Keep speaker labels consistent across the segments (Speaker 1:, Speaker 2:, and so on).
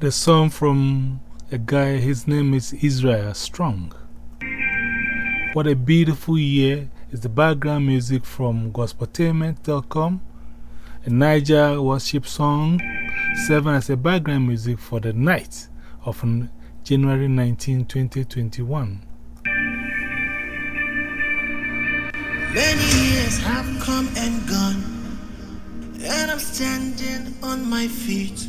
Speaker 1: the song from a guy, his name is Israel Strong. What a beautiful year is the background music from gospeltainment.com. A Niger worship song serving as a background music for the night of January 19, 2021.
Speaker 2: Many years have come and gone, and I'm standing on my feet.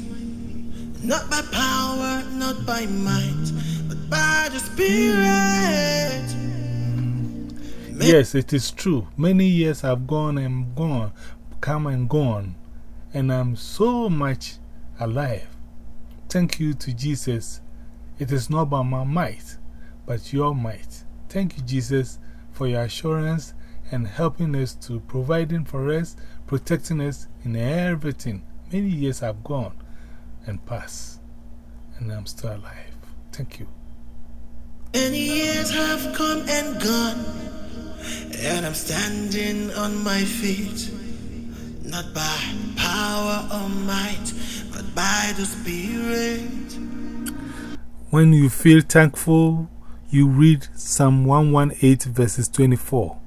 Speaker 2: Not by power, not by might, but by the Spirit.
Speaker 1: Yes, it is true. Many years have gone and gone, come and gone, and I'm so much alive. Thank you to Jesus. It is not by my might, but your might. Thank you, Jesus, for your assurance and helping us to providing for us, protecting us in everything. Many years have gone and pass. and I'm still alive. Thank you.
Speaker 2: Many years have come and gone, and I'm standing on my feet, not by power or might, but by the Spirit.
Speaker 1: When you feel thankful, you read Psalm 118, verses 24.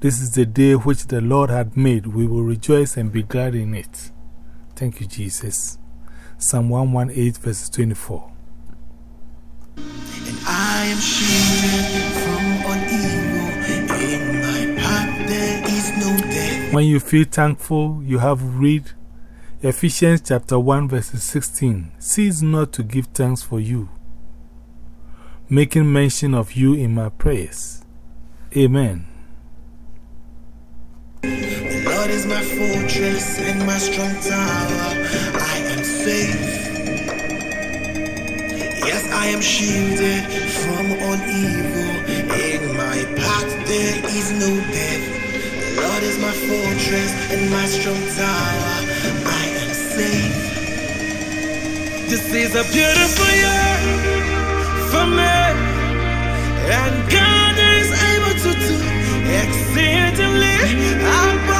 Speaker 1: This is the day which the Lord had made. We will rejoice and be glad in it. Thank you, Jesus. Psalm 118, verses 24.
Speaker 2: And I am shielded from all evil. In my path there is no death.
Speaker 1: When you feel thankful, you have read Ephesians chapter 1, verses 16. Cease not to give thanks for you, making mention of you in my prayers. Amen.
Speaker 2: The Lord is my fortress and my strong tower. Safe. Yes, I am shielded from all evil. In my path there is no death. The Lord is my fortress and my strong tower. I am safe. This is a beautiful year for me. And God is able to do exceedingly abundantly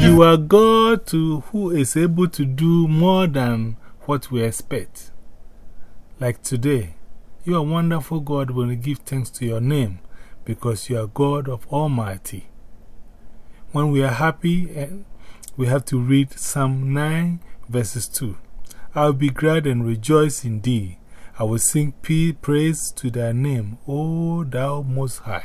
Speaker 1: You are God to who is able to do more than what we expect. Like today, you are wonderful God when we give thanks to your name because you are God of Almighty. When we are happy, eh, we have to read Psalm 9, verses 2. I will be glad and rejoice in thee. I will sing praise to thy name, O thou most high.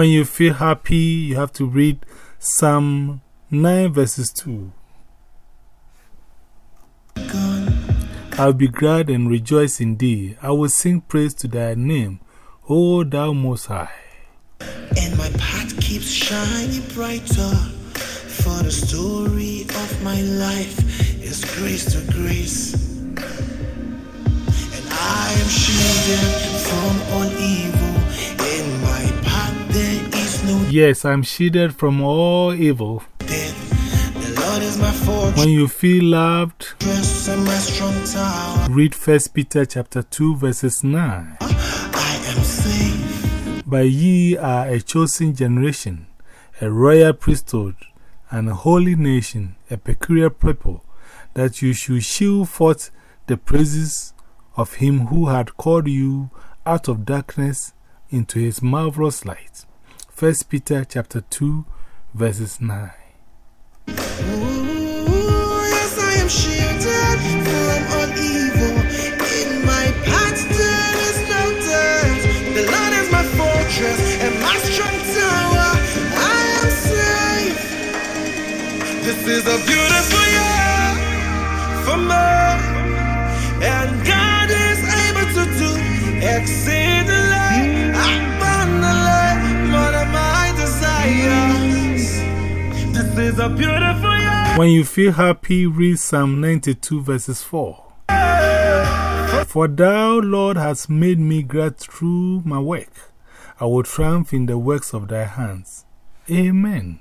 Speaker 1: When you feel happy, you have to read Psalm 9, verses 2. I'll be glad and rejoice in thee. I will sing praise to thy name, O thou most high.
Speaker 2: And my path keeps shining brighter. For the story of my life is grace to grace. And I am shielded from all evil. In my no
Speaker 1: Yes, I'm shielded from all evil.
Speaker 2: death. The Lord is my fortress
Speaker 1: When you feel loved,
Speaker 2: and my strong tower.
Speaker 1: read 1 Peter chapter 2, verses 9.
Speaker 2: I am safe.
Speaker 1: But ye are a chosen generation, a royal priesthood, and a holy nation, a peculiar people, that you should shew forth the praises of him who had called you out of darkness into his marvelous light. 1 Peter chapter 2, verses 9.
Speaker 2: Ooh, yes, I am shielded from all evil. In my path there is no death. The Lord is my fortress and my strong tower. I am safe. This is a beautiful year for me.
Speaker 1: When you feel happy, read Psalm 92 verses 4. For thou, Lord, hast made me glad through my work. I will triumph in the works of thy hands. Amen.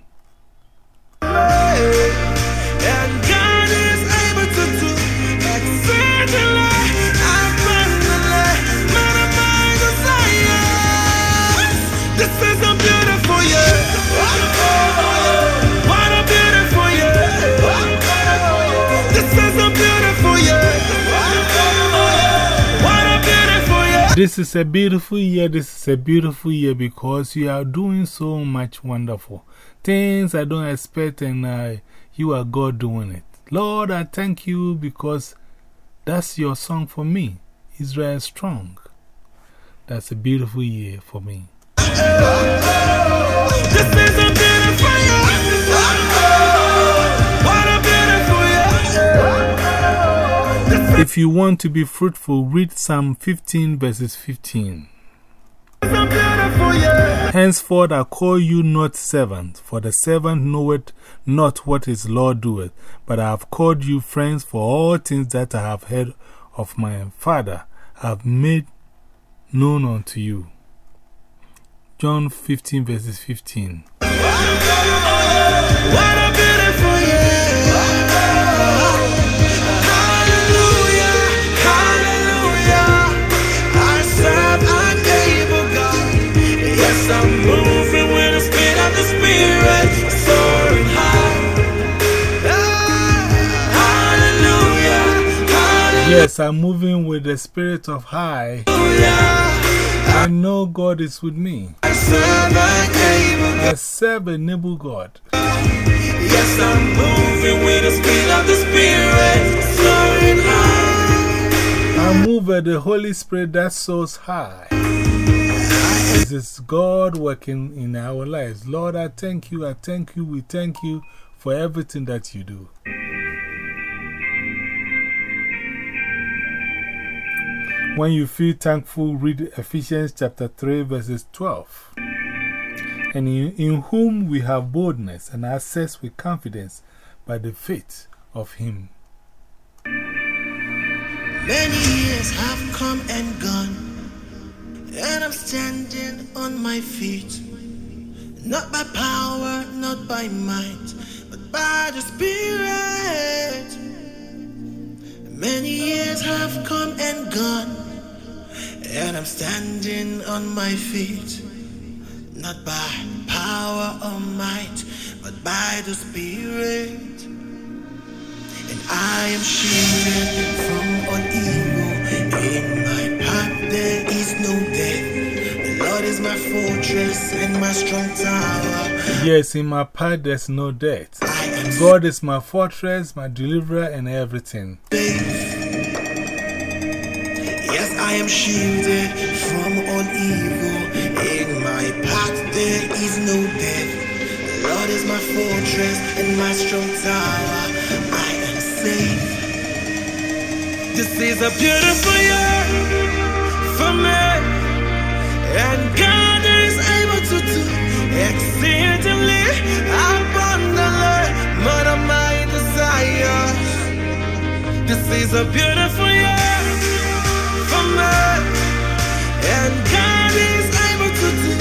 Speaker 2: This is a beautiful year. This is a beautiful year
Speaker 1: because you are doing so much wonderful things I don't expect, and you are God doing it. Lord, I thank you because that's your song for me. Israel is strong. That's a beautiful year for me. If you want to be fruitful, read Psalm 15 verses 15.
Speaker 2: It's a beautiful year.
Speaker 1: Henceforth I call you not servant, for the servant knoweth not what his Lord doeth, but I have called you friends, for all things that I have heard of my Father I have made known unto you. John 15 verses 15.
Speaker 2: Yes, I'm moving with the speed of the Spirit. Soaring high. Hallelujah. Hallelujah.
Speaker 1: Yes, I'm moving with the spirit of high. I know God is with me.
Speaker 2: I serve an able God.
Speaker 1: I serve a noble God.
Speaker 2: Yes, I'm moving with the speed of the Spirit. Soaring high.
Speaker 1: I move at the Holy Spirit that soars high. This is God working in our lives. Lord, I thank you. I thank you. We thank you for everything that you do. When you feel thankful, read Ephesians chapter 3, verses 12. And in, in whom we have boldness and access with confidence by the faith of Him.
Speaker 2: Many years have come and gone, and I'm standing on my feet. Not by power, not by might, but by the Spirit. Many years have come and gone, and I'm standing on my feet. Not by power or might, but by the Spirit. And I am shielded from all evil. Fortress and my strong tower.
Speaker 1: Yes, in my path there's no death. God is my fortress, my deliverer, and everything.
Speaker 2: Yes, I am shielded from all evil. In my path there is no death. The Lord is my fortress and my strong tower. I am safe. This is a beautiful year for me. And God my desires. This is a beautiful year for me. And God is able to do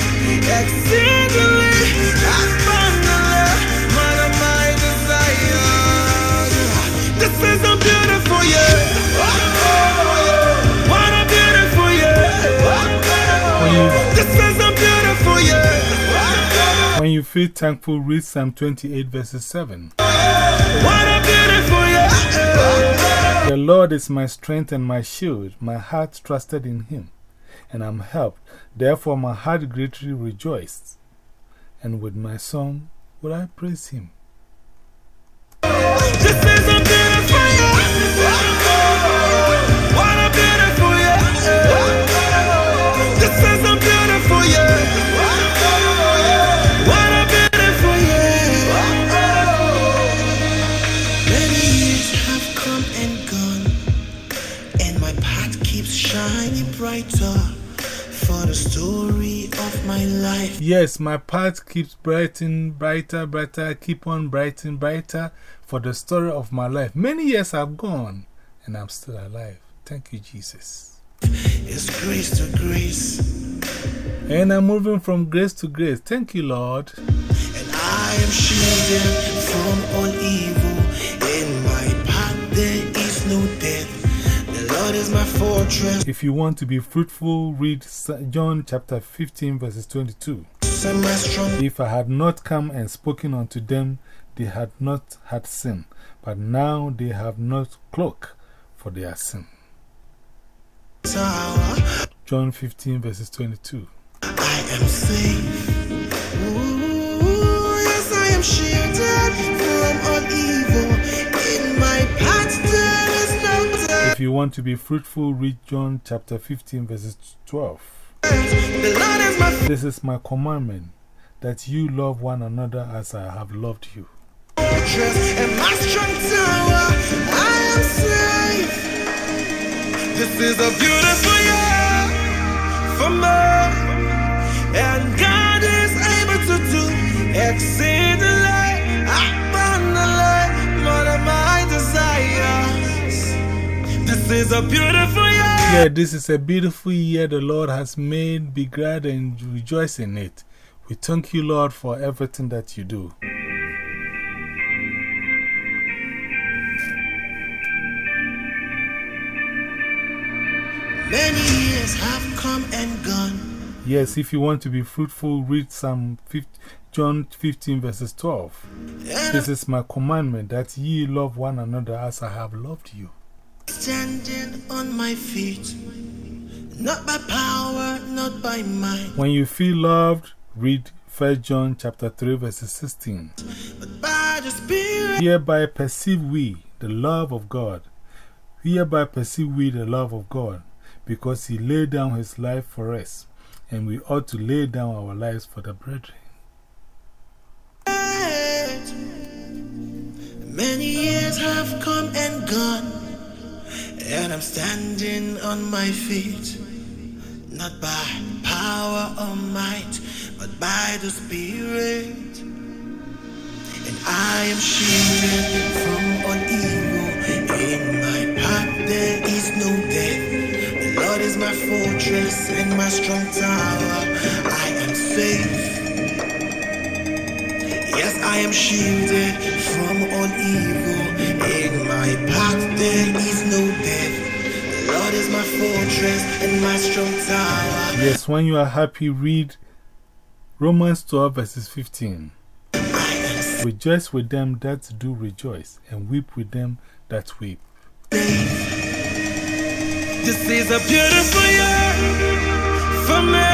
Speaker 2: exceedingly abundantly
Speaker 1: feel thankful, read Psalm 28, verses 7.
Speaker 2: What a beautiful year.
Speaker 1: The Lord is my strength and my shield. My heart trusted in Him, and I'm helped. Therefore, my heart greatly rejoiced. And with my song will I praise Him. Yes, my path keeps brightening brighter, brighter, keep on brightening brighter for the story of my life. Many years have gone and I'm still alive. Thank you, Jesus.
Speaker 2: It's grace to grace,
Speaker 1: And I'm moving from grace to grace. Thank you, Lord.
Speaker 2: and I am shielded from all evil. In my path there is no death. The Lord is my fortress
Speaker 1: If you want to be fruitful, read John chapter 15, verses 22.
Speaker 2: And my strong
Speaker 1: If I had not come and spoken unto them, they had not had sin. But now they have not cloak for their sin. John 15, verses 22.
Speaker 2: I am safe. Ooh, yes, I am shielded from all evil. In my path there is no death.
Speaker 1: If you want to be fruitful, read John chapter 15, verses 12. This is my commandment, that you love one another as I have loved you.
Speaker 2: This is a beautiful year for me. And God is able to do exceedingly abundantly more than my desires. This is a beautiful year.
Speaker 1: Yeah, this is a beautiful year the Lord has made. Be glad and rejoice in it. We thank you, Lord, for everything that you do.
Speaker 2: Many years have come and gone.
Speaker 1: Yes, if you want to be fruitful, read Psalm 50, John 15, verses 12. This is my commandment, that ye love one another as I have loved you.
Speaker 2: Standing on my feet. Not by power, not by might,
Speaker 1: When you feel loved, read 1 John chapter 3, verses 16.
Speaker 2: but by.
Speaker 1: Hereby perceive we the love of God. Hereby perceive we the love of God, because He laid down His life for us, and we ought to lay down our lives for the brethren.
Speaker 2: Many years have come and gone, and I'm standing on my feet. Not by power or might, but by the Spirit. And I am shielded from all evil. In my path there is no death. The Lord is my fortress and my strong tower. I am safe. Yes, I am shielded from all evil. In my path there is my fortress and my strong tower.
Speaker 1: Yes, when you are happy, read Romans 12, verses 15. Rejoice with them that do rejoice, and weep with them that weep.
Speaker 2: This is a beautiful year for me.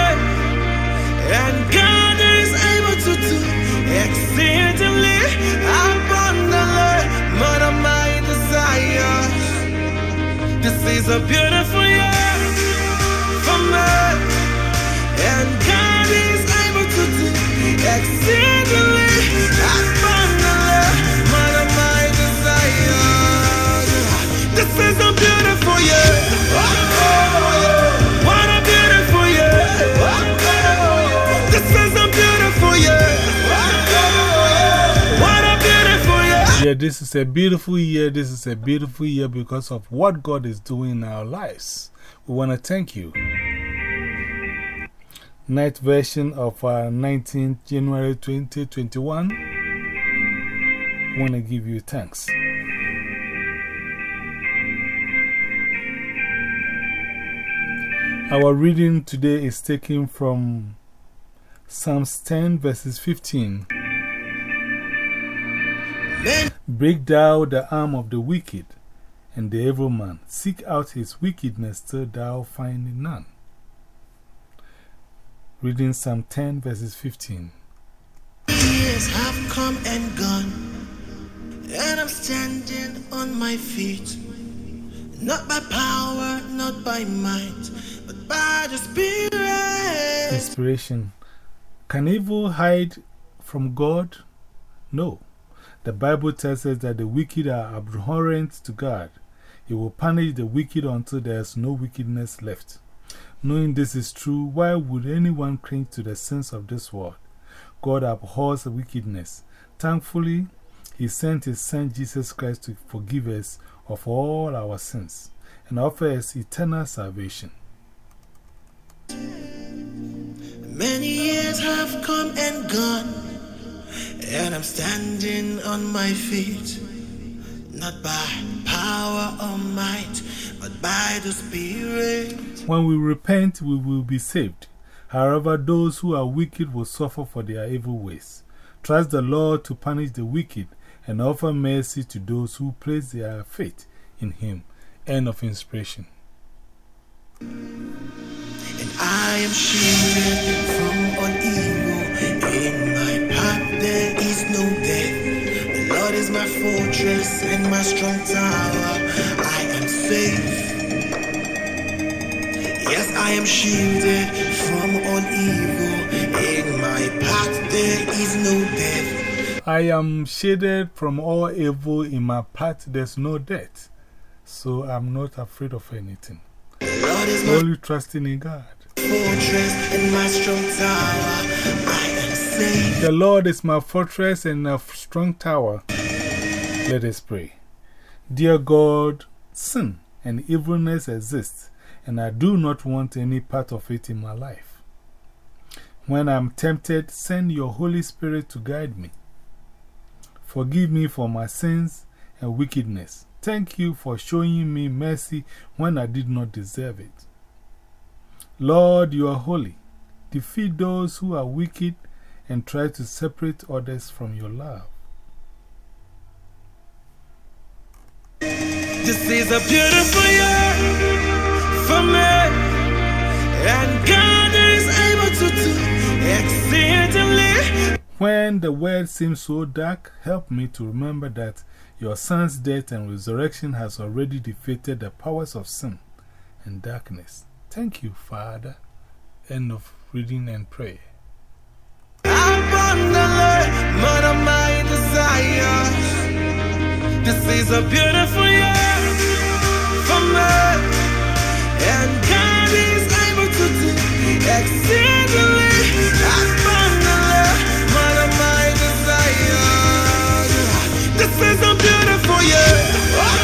Speaker 2: And God is able to do exceedingly abundantly more than my is a beautiful year for me. And God is able to do exceedingly abundantly more than my desires. This is a year. This is a beautiful year.
Speaker 1: This is a beautiful year because of what God is doing in our lives. We want to thank you. Night version of our 19th January 2021. Want to give you thanks. Our reading today is taken from Psalms 10, verses 15.
Speaker 2: Men
Speaker 1: Break thou the arm of the wicked and the evil man. Seek out his wickedness till thou find none. Reading Psalm 10, verses 15.
Speaker 2: years have come and gone, and I'm standing on my feet. Not by power, not by might, but by the Spirit.
Speaker 1: Inspiration. Can evil hide from God? No. The Bible tells us that the wicked are abhorrent to God. He will punish the wicked until there is no wickedness left. Knowing this is true, why would anyone cling to the sins of this world? God abhors wickedness. Thankfully, He sent His Son Jesus Christ to forgive us of all our sins and offer us eternal salvation.
Speaker 2: Many years have come and gone, and I'm standing on my feet, not by power or might, but by the Spirit.
Speaker 1: When we repent, we will be saved. However, those who are wicked will suffer for their evil ways. Trust the Lord to punish the wicked and offer mercy to those who place their faith in Him. End of inspiration.
Speaker 2: And I am shielded from all evil. In my path is no. The Lord is my fortress and my strong tower. I am safe. Yes, I am shielded from all evil. In my path there is no death.
Speaker 1: I am shaded from all evil. In my path, there's no death. So I'm not afraid of anything. Only trusting in God.
Speaker 2: fortress and my strong tower.
Speaker 1: The Lord is my fortress and a strong tower. Let us pray. Dear God, sin and evilness exist, and I do not want any part of it in my life. When I'm tempted, send your Holy Spirit to guide me. Forgive me for my sins and wickedness. Thank you for showing me mercy when I did not deserve it. Lord, you are holy. Defeat those who are wicked and try to separate others from your love.
Speaker 2: This is a beautiful year for me, and God is able to do exceedingly.
Speaker 1: When the world seems so dark, help me to remember that your Son's death and resurrection has already defeated the powers of sin and darkness. Thank you, Father. End of reading and prayer.
Speaker 2: My desires. This is a beautiful year for me, and God is able to do my desires. This is a beautiful year.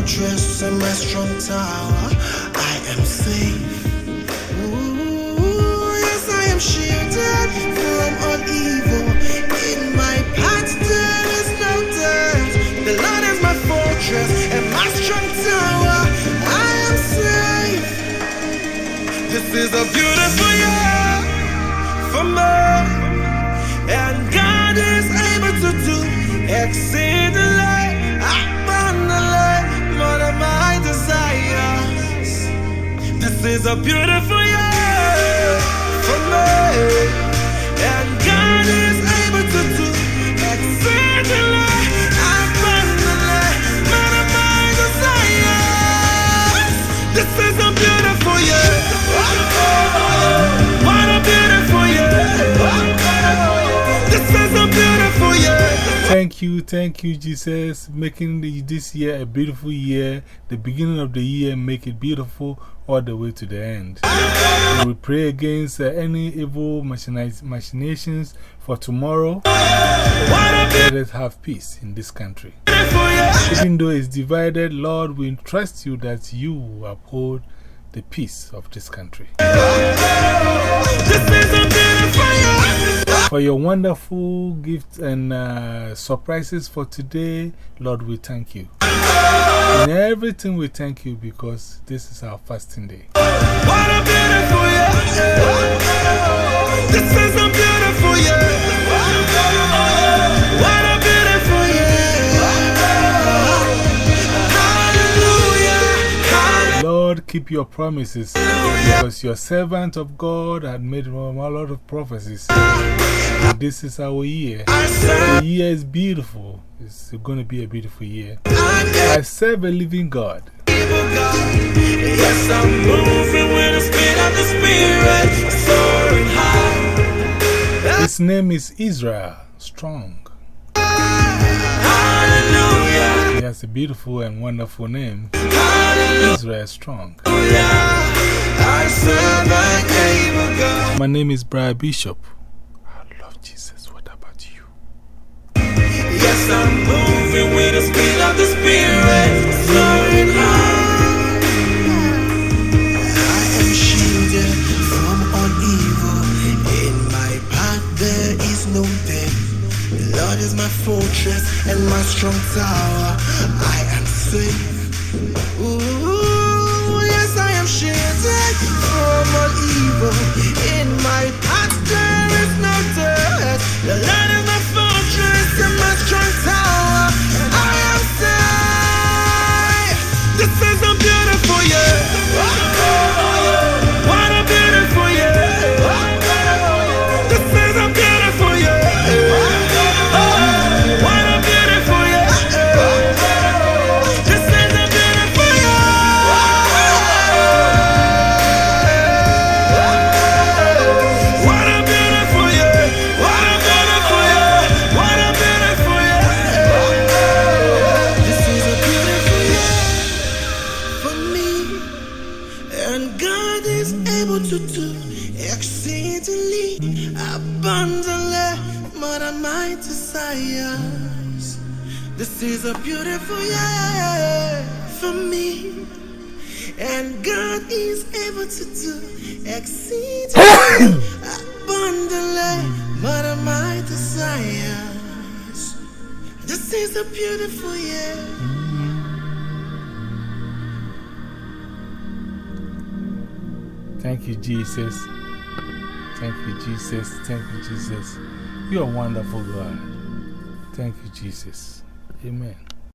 Speaker 2: fortress and my strong tower. I am safe. Ooh, yes, I am shielded from all evil. In my path there is no death. The Lord is my fortress and my strong tower. I am safe. This is a beautiful year for me, and God is able to do exceedingly This is a beautiful year for me,
Speaker 1: Thank you, Jesus, making this year a beautiful year. The beginning of the year, make it beautiful all the way to the end. We pray against uh, any evil machinations for tomorrow. Let us have peace in this country. Even though it's divided, Lord, we trust you that you uphold the peace of this country. For your wonderful gifts and uh, surprises for today. Lord, we thank you. In everything, we thank you because this is our fasting day.
Speaker 2: What a beautiful year. This is a beautiful year.
Speaker 1: Keep your promises because your servant of God had made a lot of prophecies. And this is our year. The year is beautiful. It's going to be a beautiful year. I serve a living God.
Speaker 2: God. Yes, I'm moving with the speed of the Spirit. Soaring high.
Speaker 1: His name is Israel Strong.
Speaker 2: Hallelujah.
Speaker 1: He has a beautiful and wonderful name. Israel Strong. My name is Brian Bishop. I love Jesus. What about you?
Speaker 2: Yes, I'm moving with the speed of the Spirit. Soaring high. Is my fortress and my strong tower. I am safe. Ooh, yes, I am shielded from all evil. Able to do exceedingly abundantly more than my desires. This is a beautiful year for me. And God is able to do exceedingly abundantly more than my desires. This is a beautiful year.
Speaker 1: Thank you, Jesus. Thank you, Jesus. Thank you, Jesus. You are a wonderful, God. Thank you, Jesus. Amen.